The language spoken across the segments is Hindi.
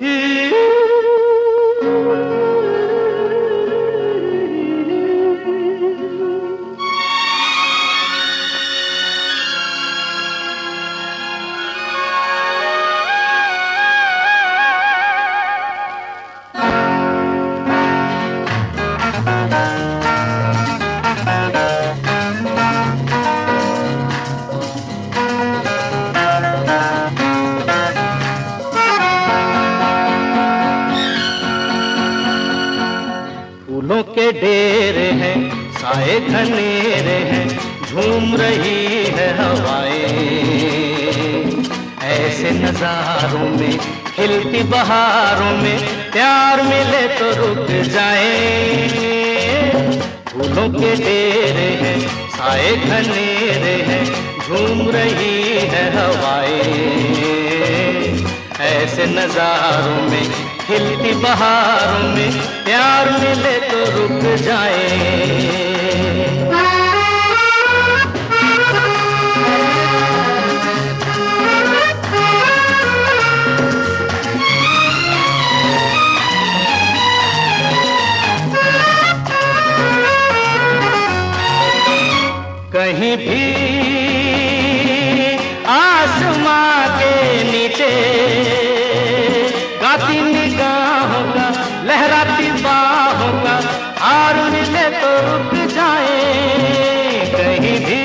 He के डेरे हैं, साए घनेरे हैं, झूम रही है हवाएँ। ऐसे नजारों में, खिलती बहारों में, प्यार मिले तो रुक जाए। फूलों के डेरे हैं, साए घनेरे हैं, झूम रही है हवाएँ। ऐसे नजारों में, खिलती बहारों में प्यार मिले तो रुक जाए। कहीं भी हार मिले तो रुक जाए कहीं भी।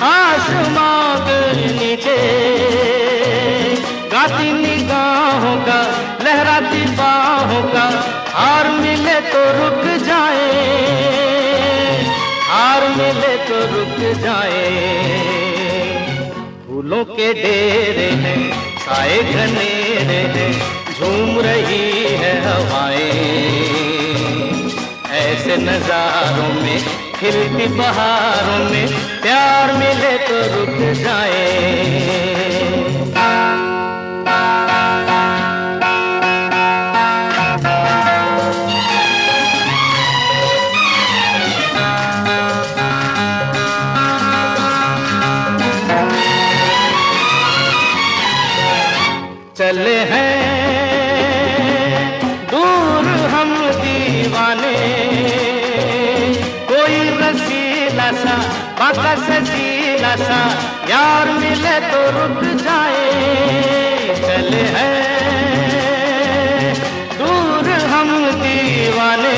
आसमां के नीचे गाती निगाहों का, लहराती बाहों का, हार मिले तो रुक जाए। हार मिले तो रुक जाए। फूलों के डेरे हैं साए घनेरे हैं, झूम रही है हवाएँ ऐसे नजारों में फिर खिलती बहारों में प्यार मिले तो रुक जाए। रसीला सा बाका सजीला सा, यार मिले तो रुक जाए। चले हैं, दूर हम दीवाने।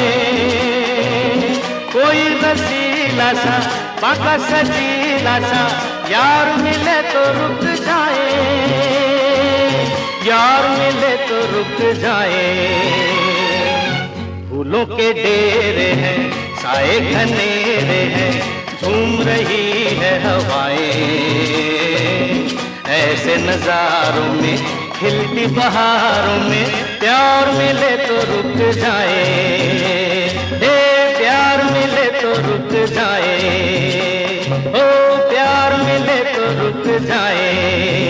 कोई रसीला सा बाका सजीला सा, यार मिले तो रुक जाए। यार मिले तो रुक जाए। फूलों के डेरे हैं, साए घनेरे हैं रही है हवाएँ। ऐसे नजारों में, खिलती बहारों में, प्यार मिले तो रुक जाए। हे प्यार मिले तो रुक जाए। ओ, प्यार मिले तो रुक जाए।